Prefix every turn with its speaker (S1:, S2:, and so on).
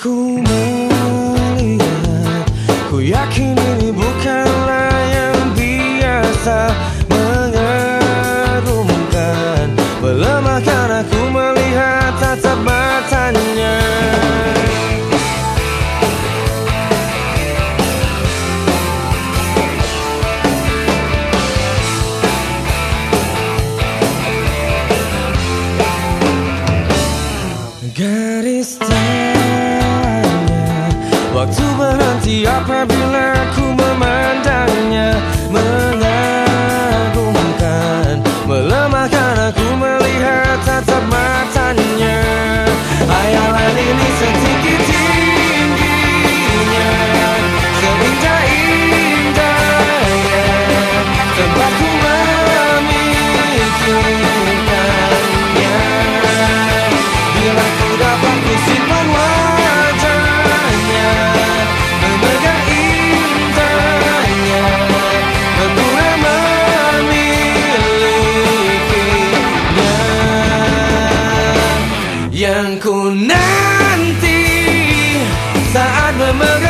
S1: Ku melihat. Ku yakin ini bukanlah yang biasa Mengagumkan Melemahkan karena ku melihat tatap matanya. Garis tangan memegang